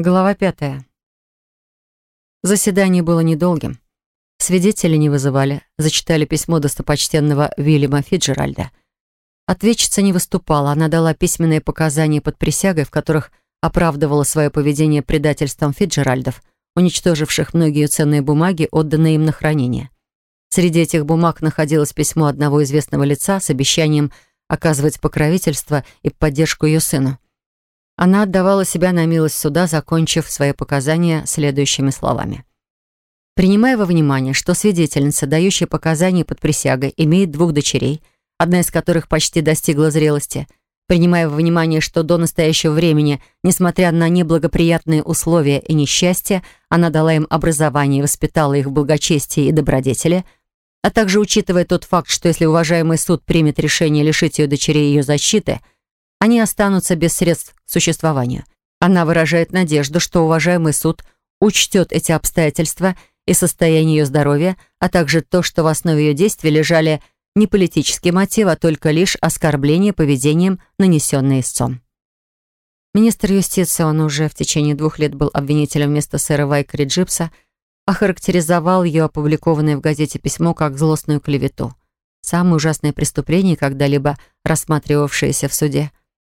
Глава пятая. Заседание было недолгим. Свидетели не вызывали, зачитали письмо достопочтенного Вильяма Фиджеральда. Ответчица не выступала, она дала письменные показания под присягой, в которых оправдывала свое поведение предательством Фиджеральдов, уничтоживших многие ценные бумаги, отданные им на хранение. Среди этих бумаг находилось письмо одного известного лица с обещанием оказывать покровительство и поддержку ее сыну. Она отдавала себя на милость суда, закончив свои показания следующими словами. Принимая во внимание, что свидетельница, дающая показания под присягой, имеет двух дочерей, одна из которых почти достигла зрелости, принимая во внимание, что до настоящего времени, несмотря на неблагоприятные условия и несчастье, она дала им образование и воспитала их в благочестии и добродетели, а также учитывая тот факт, что если уважаемый суд примет решение лишить ее дочерей ее защиты – они останутся без средств к существованию. Она выражает надежду, что уважаемый суд учтет эти обстоятельства и состояние ее здоровья, а также то, что в основе ее действий лежали не политические мотивы, а только лишь оскорбление поведением, нанесенное истцом. Министр юстиции, он уже в течение двух лет был обвинителем вместо сэра Вайкери Джипса, охарактеризовал ее опубликованное в газете письмо как злостную клевету. Самое ужасное преступление, когда-либо рассматривавшееся в суде.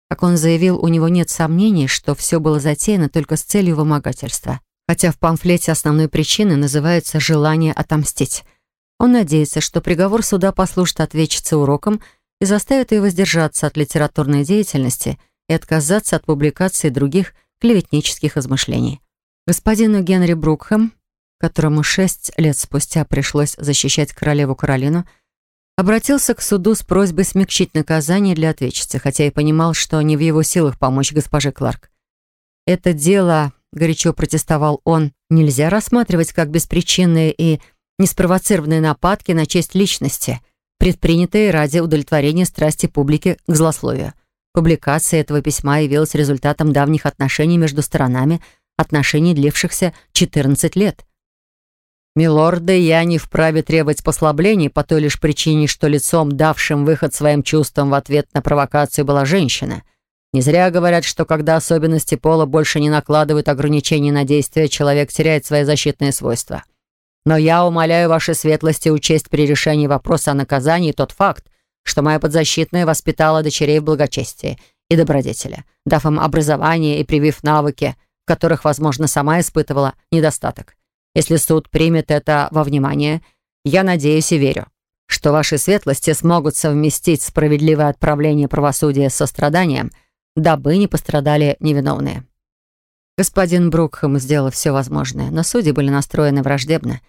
Как он заявил, у него нет сомнений, что все было затеяно только с целью вымогательства. Хотя в памфлете основной причиной называется «желание отомстить». Он надеется, что приговор суда послужит ответчице уроком и заставит ее воздержаться от литературной деятельности и отказаться от публикации других клеветнических измышлений. Господину Генри Брукхэм, которому шесть лет спустя пришлось защищать королеву Каролину, обратился к суду с просьбой смягчить наказание для ответчицы, хотя и понимал, что не в его силах помочь госпоже Кларк. «Это дело», — горячо протестовал он, «нельзя рассматривать как беспричинные и неспровоцированные нападки на честь личности, предпринятые ради удовлетворения страсти публики к злословию. Публикация этого письма явилась результатом давних отношений между сторонами, отношений, длившихся 14 лет. «Милорды, я не вправе требовать послаблений по той лишь причине, что лицом, давшим выход своим чувствам в ответ на провокацию, была женщина. Не зря говорят, что когда особенности пола больше не накладывают ограничений на действия, человек теряет свои защитные свойства. Но я умоляю вашей светлости учесть при решении вопроса о наказании тот факт, что моя подзащитная воспитала дочерей в благочестии и добродетели, дав им образование и привив навыки, в которых, возможно, сама испытывала недостаток. Если суд примет это во внимание, я надеюсь и верю, что ваши светлости смогут совместить справедливое отправление правосудия с состраданием, дабы не пострадали невиновные. Господин Брукхэм сделал все возможное, но судьи были настроены враждебно.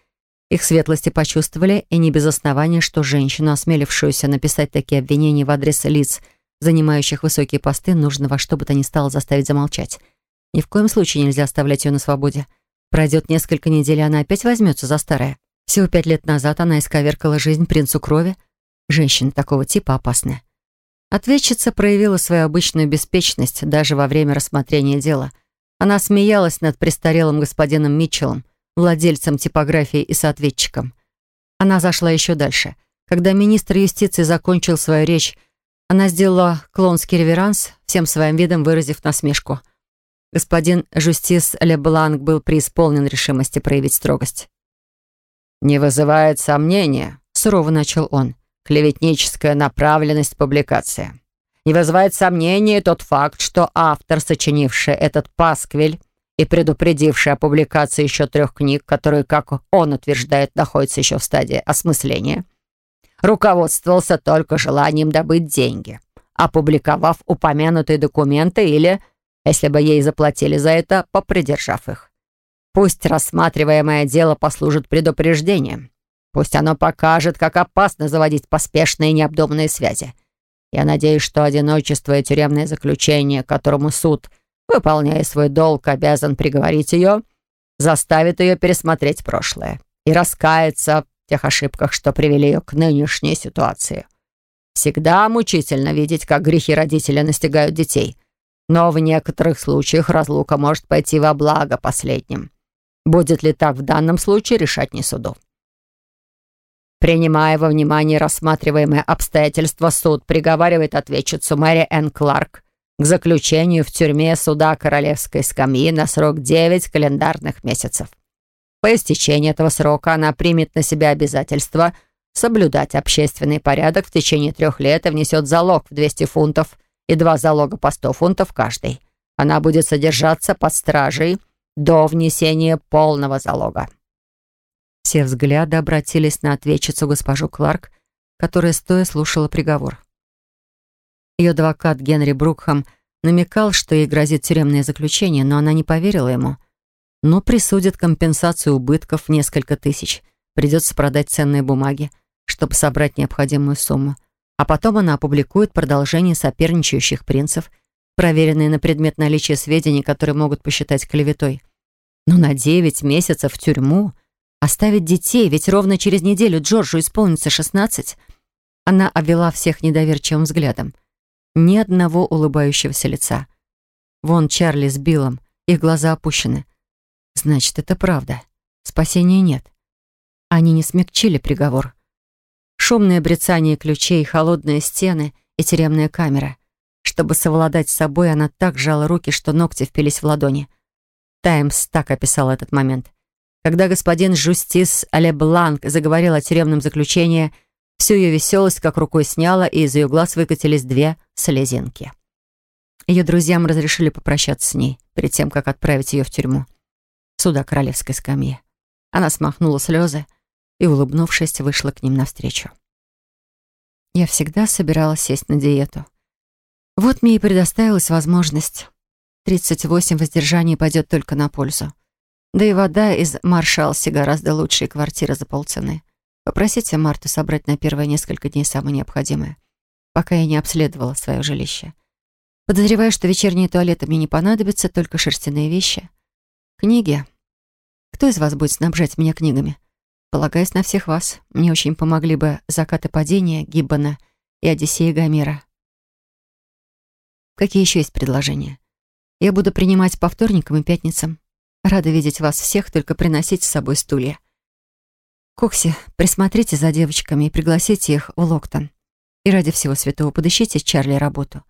Их светлости почувствовали, и не без основания, что женщину, осмелившуюся написать такие обвинения в адрес лиц, занимающих высокие посты, нужно во что бы то ни стало заставить замолчать. Ни в коем случае нельзя оставлять ее на свободе. Пройдет несколько недель, и она опять возьмется за старое. Всего пять лет назад она исковеркала жизнь принцу крови. Женщина такого типа опасная. Ответчица проявила свою обычную беспечность даже во время рассмотрения дела. Она смеялась над престарелым господином Митчеллом, владельцем типографии и соответчиком. Она зашла еще дальше. Когда министр юстиции закончил свою речь, она сделала клонский реверанс, всем своим видом выразив насмешку. Господин Жустис Лебланк был преисполнен решимости проявить строгость. «Не вызывает сомнения», — сурово начал он, «клеветническая направленность публикации. Не вызывает сомнения тот факт, что автор, сочинивший этот пасквиль и предупредивший о публикации еще трех книг, которые, как он утверждает, находятся еще в стадии осмысления, руководствовался только желанием добыть деньги, опубликовав упомянутые документы или если бы ей заплатили за это, попридержав их. Пусть рассматриваемое дело послужит предупреждением. Пусть оно покажет, как опасно заводить поспешные и необдуманные связи. Я надеюсь, что одиночество и тюремное заключение, которому суд, выполняя свой долг, обязан приговорить ее, заставит ее пересмотреть прошлое и раскаяться в тех ошибках, что привели ее к нынешней ситуации. Всегда мучительно видеть, как грехи родителя настигают детей — но в некоторых случаях разлука может пойти во благо последним. Будет ли так в данном случае, решать не суду. Принимая во внимание рассматриваемые обстоятельства, суд приговаривает ответчицу Мэри Энн Кларк к заключению в тюрьме суда королевской скамьи на срок 9 календарных месяцев. По истечении этого срока она примет на себя обязательство соблюдать общественный порядок в течение трех лет и внесет залог в 200 фунтов и два залога по 100 фунтов каждый. Она будет содержаться под стражей до внесения полного залога. Все взгляды обратились на ответчицу госпожу Кларк, которая стоя слушала приговор. Ее адвокат Генри Брукхам намекал, что ей грозит тюремное заключение, но она не поверила ему. Но присудит компенсацию убытков в несколько тысяч. Придется продать ценные бумаги, чтобы собрать необходимую сумму. А потом она опубликует продолжение соперничающих принцев, проверенные на предмет наличия сведений, которые могут посчитать клеветой. Но на девять месяцев в тюрьму Оставить детей, ведь ровно через неделю Джорджу исполнится шестнадцать. Она обвела всех недоверчивым взглядом. Ни одного улыбающегося лица. Вон Чарли с Биллом, их глаза опущены. Значит, это правда. Спасения нет. Они не смягчили приговор. Шумное брецание ключей, холодные стены и тюремная камера. Чтобы совладать с собой, она так сжала руки, что ногти впились в ладони. «Таймс» так описал этот момент. Когда господин Жустис Алебланк заговорил о тюремном заключении, всю ее веселость как рукой сняла, и из ее глаз выкатились две слезинки. Ее друзьям разрешили попрощаться с ней перед тем, как отправить ее в тюрьму. Сюда королевской скамьи. Она смахнула слезы и, улыбнувшись, вышла к ним навстречу. Я всегда собиралась сесть на диету. Вот мне и предоставилась возможность. 38 воздержаний пойдет только на пользу. Да и вода из Маршалси гораздо лучше квартира за полцены. Попросите Марту собрать на первые несколько дней самое необходимое, пока я не обследовала свое жилище. Подозреваю, что вечерние туалеты мне не понадобятся, только шерстяные вещи. Книги. Кто из вас будет снабжать меня книгами? Полагаюсь на всех вас. Мне очень помогли бы «Закат и падение» Гиббона и «Одиссея Гомера». Какие еще есть предложения? Я буду принимать по вторникам и пятницам. Рада видеть вас всех, только приносите с собой стулья. Кокси, присмотрите за девочками и пригласите их в Локтон. И ради всего святого подыщите Чарли работу.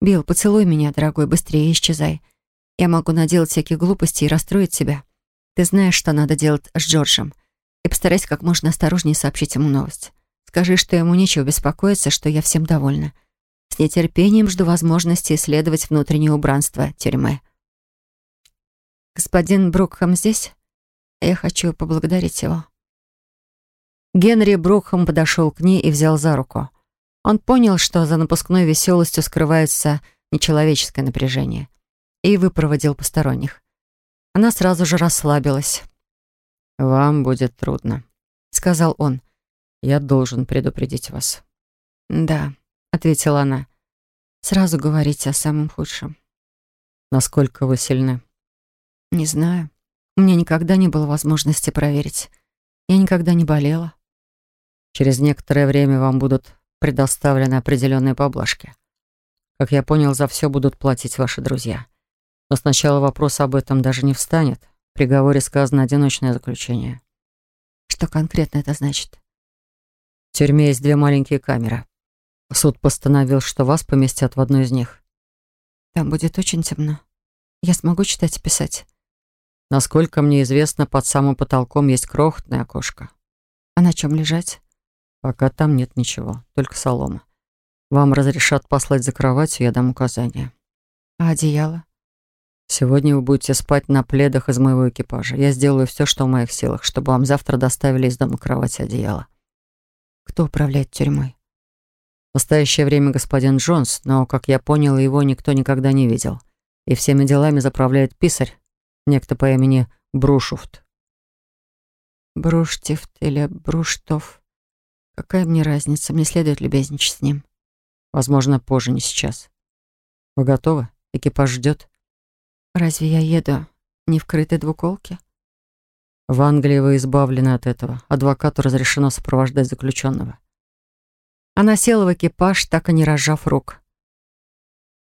Билл, поцелуй меня, дорогой, быстрее исчезай. Я могу наделать всяких глупостей и расстроить себя. Ты знаешь, что надо делать с Джорджем. И постарайся как можно осторожнее сообщить ему новость. Скажи, что ему нечего беспокоиться, что я всем довольна. С нетерпением жду возможности исследовать внутреннее убранство тюрьмы. «Господин Брукхам здесь? Я хочу поблагодарить его». Генри Брукхам подошел к ней и взял за руку. Он понял, что за напускной веселостью скрывается нечеловеческое напряжение, и выпроводил посторонних. Она сразу же расслабилась. «Вам будет трудно», — сказал он. «Я должен предупредить вас». «Да», — ответила она. «Сразу говорите о самом худшем». «Насколько вы сильны?» Не знаю. У меня никогда не было возможности проверить. Я никогда не болела. Через некоторое время вам будут предоставлены определенные поблажки. Как я понял, за все будут платить ваши друзья. Но сначала вопрос об этом даже не встанет. Приговоре сказано одиночное заключение. Что конкретно это значит? В тюрьме есть две маленькие камеры. Суд постановил, что вас поместят в одну из них. Там будет очень темно. Я смогу читать и писать. Насколько мне известно, под самым потолком есть крохотное окошко. А на чем лежать? Пока там нет ничего, только солома. Вам разрешат послать за кроватью, я дам указания. А одеяло? Сегодня вы будете спать на пледах из моего экипажа. Я сделаю все, что в моих силах, чтобы вам завтра доставили из дома кровать и одеяло. Кто управляет тюрьмой? В настоящее время господин Джонс, но, как я понял, его никто никогда не видел. И всеми делами заправляет писарь, некто по имени Брушуфт. Бруштифт или Бруштов. Какая мне разница? Мне следует любезничать с ним. Возможно, позже, не сейчас. Вы готовы? Экипаж ждет. Разве я еду не в крытой двуколке? В Англии вы избавлены от этого. Адвокату разрешено сопровождать заключенного. Она села в экипаж, так и не разжав рук.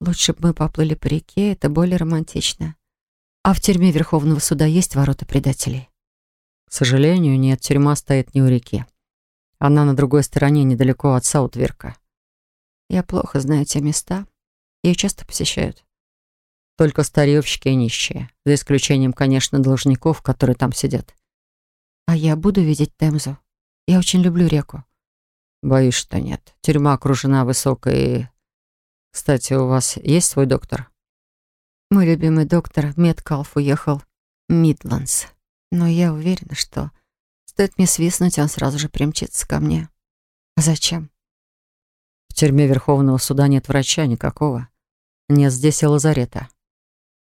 Лучше бы мы поплыли по реке, это более романтично. А в тюрьме Верховного суда есть ворота предателей? К сожалению, нет, тюрьма стоит не у реки. Она на другой стороне, недалеко от Саутверка. Я плохо знаю те места. Ее часто посещают. Только старьевщики и нищие. За исключением, конечно, должников, которые там сидят. А я буду видеть Темзу. Я очень люблю реку. Боюсь, что нет. Тюрьма окружена высокой... Кстати, у вас есть свой доктор? Мой любимый доктор Меткалф уехал в Мидландс. Но я уверена, что стоит мне свистнуть, он сразу же примчится ко мне. А зачем? В тюрьме Верховного суда нет врача никакого. Нет здесь и лазарета.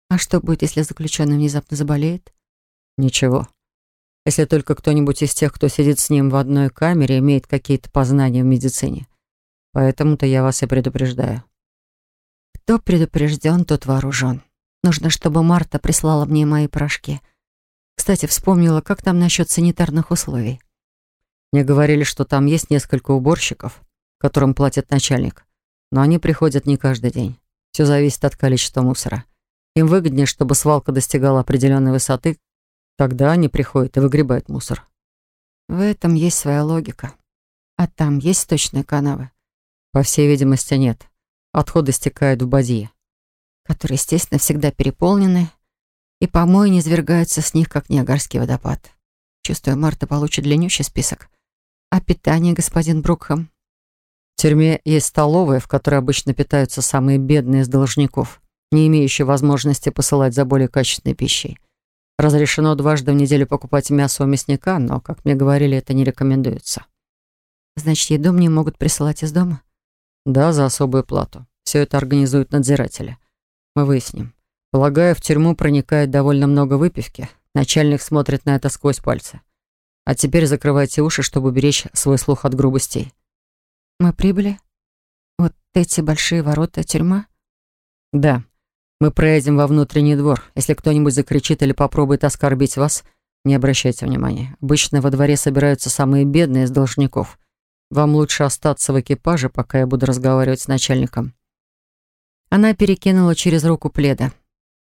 А что будет, если заключенный внезапно заболеет? Ничего. Если только кто-нибудь из тех, кто сидит с ним в одной камере, имеет какие-то познания в медицине. Поэтому-то я вас и предупреждаю. Кто предупрежден, тот вооружен. Нужно, чтобы Марта прислала мне мои порошки. Кстати, вспомнила, как там насчет санитарных условий. Мне говорили, что там есть несколько уборщиков, которым платит начальник. Но они приходят не каждый день. Все зависит от количества мусора. Им выгоднее, чтобы свалка достигала определенной высоты, тогда они приходят и выгребают мусор. В этом есть своя логика. А там есть точные канавы? По всей видимости, нет. Отходы стекают в бадье. Которые, естественно, всегда переполнены, и помои не извергаются с них, как Ниагарский водопад. Чувствую, Марта получит длиннющий список. А питание, господин Брукхэм? В тюрьме есть столовая, в которой обычно питаются самые бедные из должников не имеющий возможности посылать за более качественной пищей. Разрешено дважды в неделю покупать мясо у мясника, но, как мне говорили, это не рекомендуется. Значит, еду мне могут присылать из дома? Да, за особую плату. Все это организуют надзиратели. Мы выясним. Полагаю, в тюрьму проникает довольно много выпивки. Начальник смотрит на это сквозь пальцы. А теперь закрывайте уши, чтобы беречь свой слух от грубостей. Мы прибыли? Вот эти большие ворота тюрьма? Да. Мы проедем во внутренний двор. Если кто-нибудь закричит или попробует оскорбить вас, не обращайте внимания. Обычно во дворе собираются самые бедные из должников. Вам лучше остаться в экипаже, пока я буду разговаривать с начальником». Она перекинула через руку пледа.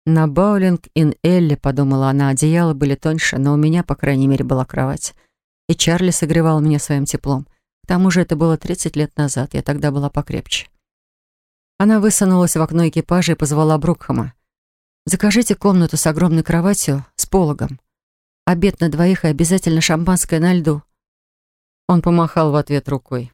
«На Баулинг ин Элли», — подумала она, — одеяла были тоньше, но у меня, по крайней мере, была кровать. И Чарли согревал меня своим теплом. К тому же это было 30 лет назад, я тогда была покрепче. Она высунулась в окно экипажа и позвала Брукхама. «Закажите комнату с огромной кроватью с пологом. Обед на двоих и обязательно шампанское на льду». Он помахал в ответ рукой.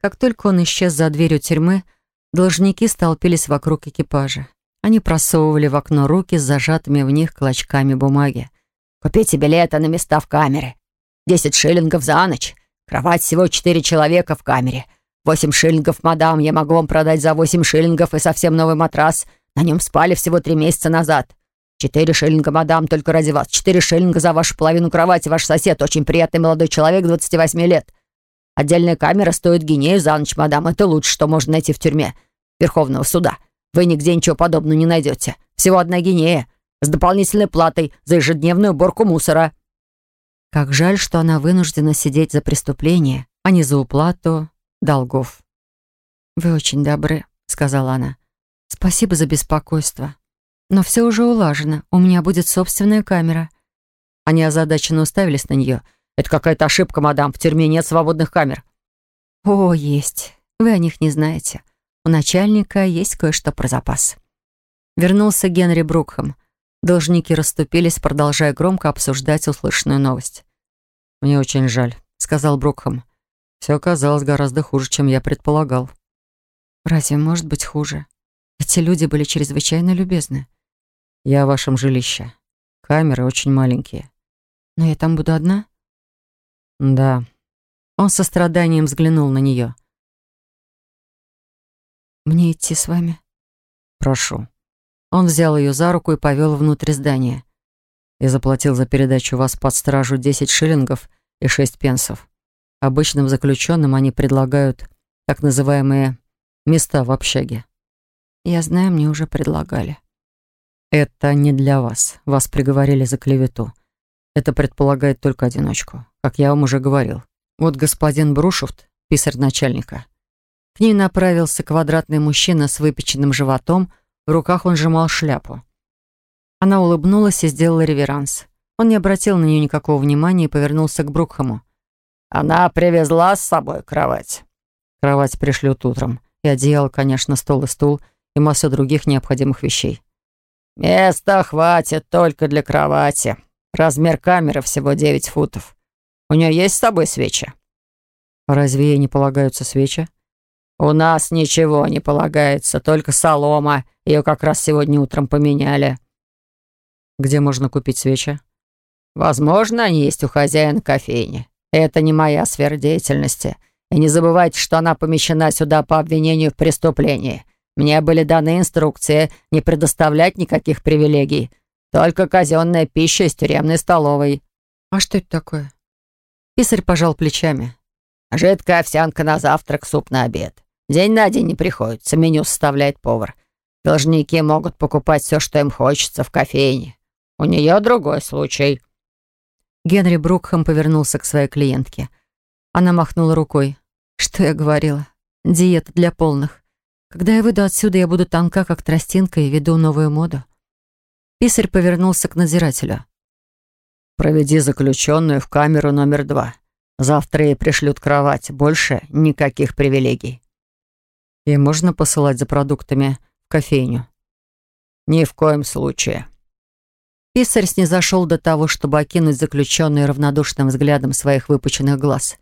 Как только он исчез за дверью тюрьмы, должники столпились вокруг экипажа. Они просовывали в окно руки с зажатыми в них клочками бумаги. «Купите билеты на места в камере. Десять шиллингов за ночь. Кровать всего четыре человека в камере. «Восемь шиллингов, мадам, я могу вам продать за восемь шиллингов и совсем новый матрас. На нем спали всего три месяца назад. Четыре шиллинга, мадам, только ради вас. Четыре шиллинга за вашу половину кровати. Ваш сосед очень приятный молодой человек, 28 лет. Отдельная камера стоит гинею за ночь, мадам. Это лучше, что можно найти в тюрьме Верховного суда. Вы нигде ничего подобного не найдете. Всего одна гинея. С дополнительной платой за ежедневную уборку мусора». Как жаль, что она вынуждена сидеть за преступление, а не за уплату долгов. «Вы очень добры», — сказала она. «Спасибо за беспокойство. Но все уже улажено. У меня будет собственная камера». Они озадаченно уставились на нее. «Это какая-то ошибка, мадам. В тюрьме нет свободных камер». «О, есть. Вы о них не знаете. У начальника есть кое-что про запас». Вернулся Генри Брукхэм. Должники расступились, продолжая громко обсуждать услышанную новость. «Мне очень жаль», — сказал Брукхэм. Все оказалось гораздо хуже, чем я предполагал. Разве может быть хуже? Эти люди были чрезвычайно любезны. Я в вашем жилище. Камеры очень маленькие. Но я там буду одна? Да. Он со страданием взглянул на нее. Мне идти с вами? Прошу. Он взял ее за руку и повел внутрь здания. Я заплатил за передачу вас под стражу 10 шиллингов и 6 пенсов. Обычным заключенным они предлагают так называемые места в общаге. Я знаю, мне уже предлагали. Это не для вас. Вас приговорили за клевету. Это предполагает только одиночку, как я вам уже говорил. Вот господин Брушевт, писарь начальника. К ней направился квадратный мужчина с выпеченным животом, в руках он сжимал шляпу. Она улыбнулась и сделала реверанс. Он не обратил на нее никакого внимания и повернулся к Брукхаму. Она привезла с собой кровать. Кровать пришлют утром. И одеяло, конечно, стол и стул. и масса других необходимых вещей. «Места хватит только для кровати. Размер камеры всего 9 футов. У нее есть с собой свечи?» «Разве ей не полагаются свечи?» «У нас ничего не полагается, только солома. Ее как раз сегодня утром поменяли». «Где можно купить свечи?» «Возможно, они есть у хозяина кофейни. Это не моя сфера деятельности. И не забывайте, что она помещена сюда по обвинению в преступлении. Мне были даны инструкции не предоставлять никаких привилегий. Только казенная пища из тюремной столовой». «А что это такое?» Писарь пожал плечами. «Жидкая овсянка на завтрак, суп на обед. День на день не приходится, меню составляет повар. Должники могут покупать все, что им хочется в кофейне. У нее другой случай». Генри Брукхэм повернулся к своей клиентке. Она махнула рукой. «Что я говорила? Диета для полных. Когда я выйду отсюда, я буду тонка, как тростинка, и веду новую моду». Писарь повернулся к надзирателю. «Проведи заключенную в камеру номер два. Завтра ей пришлют кровать. Больше никаких привилегий». «И можно посылать за продуктами в кофейню?» «Ни в коем случае». Писарь снизошел до того, чтобы окинуть заключенную равнодушным взглядом своих выпученных глаз.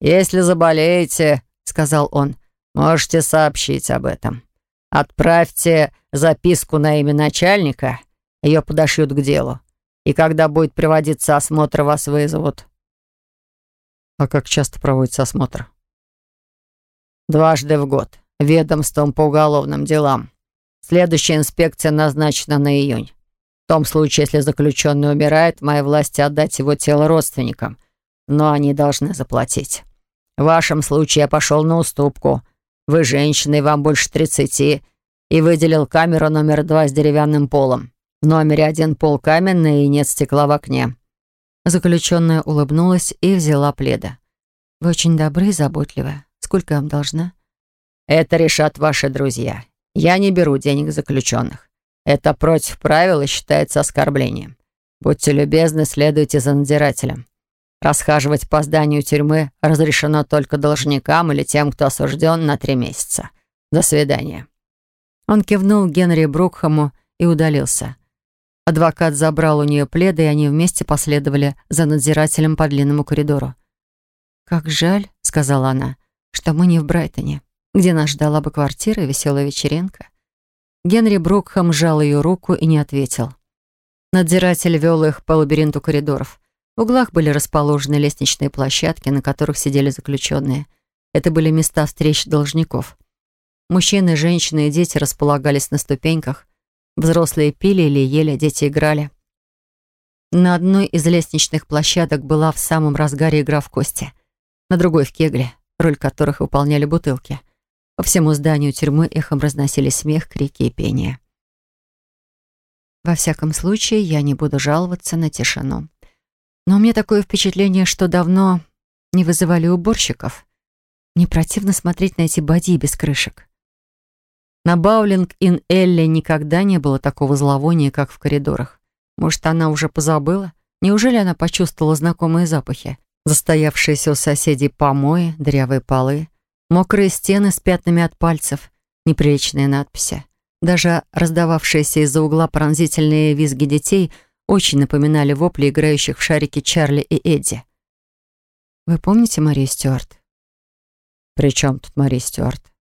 «Если заболеете», — сказал он, Можете сообщить об этом. Отправьте записку на имя начальника, ее подошьют к делу. И когда будет приводиться осмотр, вас вызовут. А как часто проводится осмотр? Дважды в год. Ведомством по уголовным делам. Следующая инспекция назначена на июнь. В том случае, если заключенный умирает, в моей власти отдать его тело родственникам, но они должны заплатить. В вашем случае я пошел на уступку – вы женщина, и вам больше тридцати, и выделил камеру номер два с деревянным полом. В номере один пол каменный и нет стекла в окне». Заключенная улыбнулась и взяла пледа. «Вы очень добры и заботливы. Сколько я вам должна?» «Это решат ваши друзья. Я не беру денег заключенных. Это против правил и считается оскорблением. Будьте любезны, следуйте за надзирателем. Расхаживать по зданию тюрьмы разрешено только должникам или тем, кто осужден на три месяца. До свидания». Он кивнул Генри Брукхаму и удалился. Адвокат забрал у нее пледы, и они вместе последовали за надзирателем по длинному коридору. «Как жаль», — сказала она, — «что мы не в Брайтоне, где нас ждала бы квартира и веселая вечеринка». Генри Брукхам сжал ее руку и не ответил. Надзиратель вел их по лабиринту коридоров. В углах были расположены лестничные площадки, на которых сидели заключенные. Это были места встреч должников. Мужчины, женщины и дети располагались на ступеньках. Взрослые пили или ели, дети играли. На одной из лестничных площадок была в самом разгаре игра в кости. На другой — в кегле, роль которых выполняли бутылки. По всему зданию тюрьмы эхом разносились смех, крики и пение. Во всяком случае, я не буду жаловаться на тишину. Но у меня такое впечатление, что давно не вызывали уборщиков. Не противно смотреть на эти боди без крышек. На Баулинг-ин-Элле никогда не было такого зловония, как в коридорах. Может, она уже позабыла? Неужели она почувствовала знакомые запахи? Застоявшиеся у соседей помои, дырявые полы, мокрые стены с пятнами от пальцев, неприличные надписи. Даже раздававшиеся из-за угла пронзительные визги детей — очень напоминали вопли играющих в шарики Чарли и Эдди. «Вы помните Мари Стюарт?» «При чем тут Мари Стюарт?»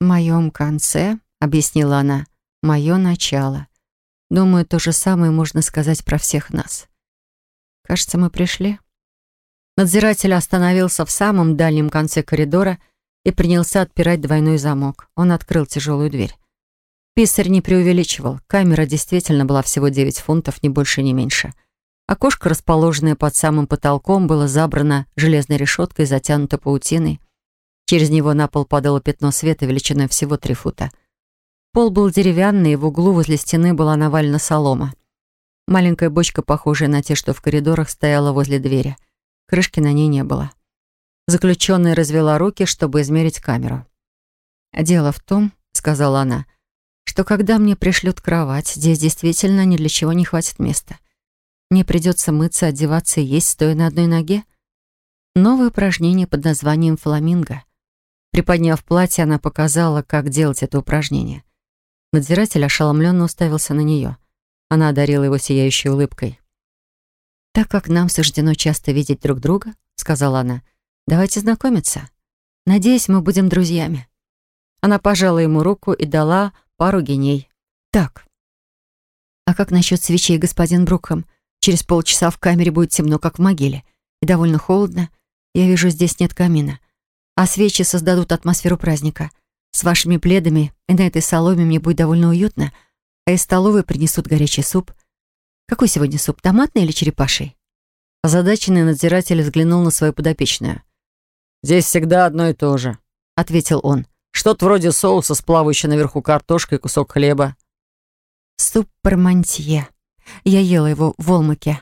«В моем конце», — объяснила она, — «мое начало. Думаю, то же самое можно сказать про всех нас. Кажется, мы пришли». Надзиратель остановился в самом дальнем конце коридора и принялся отпирать двойной замок. Он открыл тяжелую дверь. Писарь не преувеличивал. Камера действительно была всего 9 фунтов, ни больше, ни меньше. Окошко, расположенное под самым потолком, было забрано железной решеткой, затянуто паутиной. Через него на пол падало пятно света величиной всего 3 фута. Пол был деревянный, и в углу возле стены была навалена солома. Маленькая бочка, похожая на те, что в коридорах, стояла возле двери. Крышки на ней не было. Заключенная развела руки, чтобы измерить камеру. «Дело в том», — сказала она, — что когда мне пришлют кровать, здесь действительно ни для чего не хватит места. Мне придется мыться, одеваться и есть, стоя на одной ноге. Новое упражнение под названием «фламинго». Приподняв платье, она показала, как делать это упражнение. Надзиратель ошеломленно уставился на нее. Она одарила его сияющей улыбкой. «Так как нам суждено часто видеть друг друга», — сказала она, — «давайте знакомиться. Надеюсь, мы будем друзьями». Она пожала ему руку и дала пару геней. «Так, а как насчет свечей, господин Брукхэм? Через полчаса в камере будет темно, как в могиле, и довольно холодно. Я вижу, здесь нет камина. А свечи создадут атмосферу праздника. С вашими пледами и на этой соломе мне будет довольно уютно, а из столовой принесут горячий суп. Какой сегодня суп, томатный или черепаший?» Озадаченный надзиратель взглянул на свою подопечную. «Здесь всегда одно и то же», — ответил он. «Что-то вроде соуса с плавающей наверху картошкой и кусок хлеба». «Суп пармантье. Я ела его в Волмаке.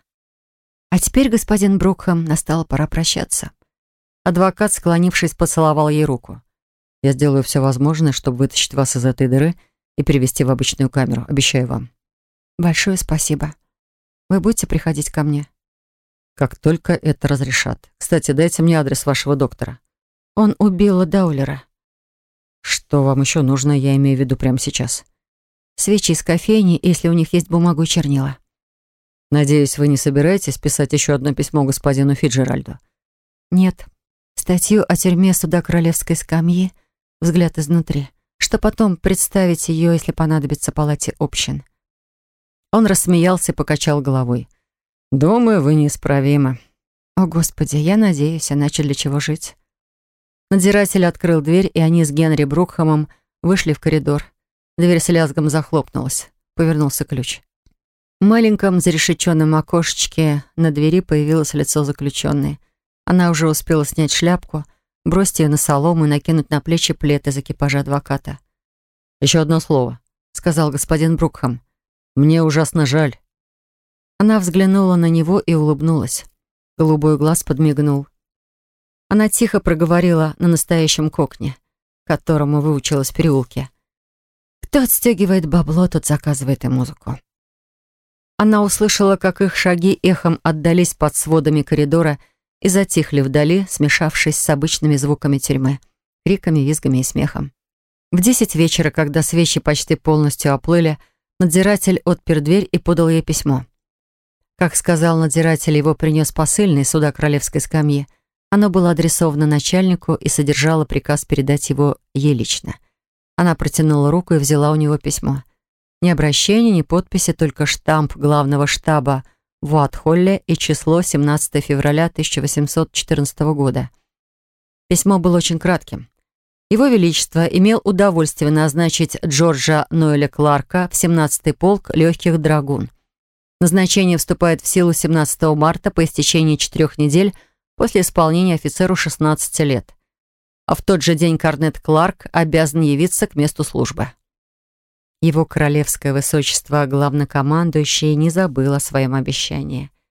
А теперь, господин Брукхэм, настала пора прощаться». Адвокат, склонившись, поцеловал ей руку. «Я сделаю все возможное, чтобы вытащить вас из этой дыры и перевести в обычную камеру, обещаю вам». «Большое спасибо. Вы будете приходить ко мне?» «Как только это разрешат. Кстати, дайте мне адрес вашего доктора». «Он убил Даулера». «Что вам еще нужно, я имею в виду прямо сейчас?» «Свечи из кофейни, если у них есть бумагу и чернила». «Надеюсь, вы не собираетесь писать еще одно письмо господину Фиджеральду?» «Нет. Статью о тюрьме суда королевской скамьи «Взгляд изнутри», что потом представить ее, если понадобится палате общин». Он рассмеялся и покачал головой. «Думаю, вы неисправимы». «О, Господи, я надеюсь, иначе для чего жить?» Надзиратель открыл дверь, и они с Генри Брукхамом вышли в коридор. Дверь с лязгом захлопнулась. Повернулся ключ. В маленьком зарешеченном окошечке на двери появилось лицо заключенной. Она уже успела снять шляпку, бросить ее на солому и накинуть на плечи плед из экипажа адвоката. «Еще одно слово», — сказал господин Брукхам. «Мне ужасно жаль». Она взглянула на него и улыбнулась. Голубой глаз подмигнул. Она тихо проговорила на настоящем кокне, которому выучилась в переулке. Кто отстегивает бабло, тот заказывает и музыку. Она услышала, как их шаги эхом отдались под сводами коридора и затихли вдали, смешавшись с обычными звуками тюрьмы, криками, визгами и смехом. В десять вечера, когда свечи почти полностью оплыли, надзиратель отпер дверь и подал ей письмо. Как сказал надзиратель, его принес посыльный суда королевской скамьи. Оно было адресовано начальнику и содержало приказ передать его ей лично. Она протянула руку и взяла у него письмо. Ни обращения, ни подписи, только штамп главного штаба в Уатхолле и число 17 февраля 1814 года. Письмо было очень кратким. Его Величество имел удовольствие назначить Джорджа Ноэля Кларка в 17-й полк легких драгун. Назначение вступает в силу 17 марта по истечении четырех недель после исполнения офицеру 16 лет. А в тот же день Корнет Кларк обязан явиться к месту службы. Его королевское высочество, главнокомандующий, не забыл о своем обещании –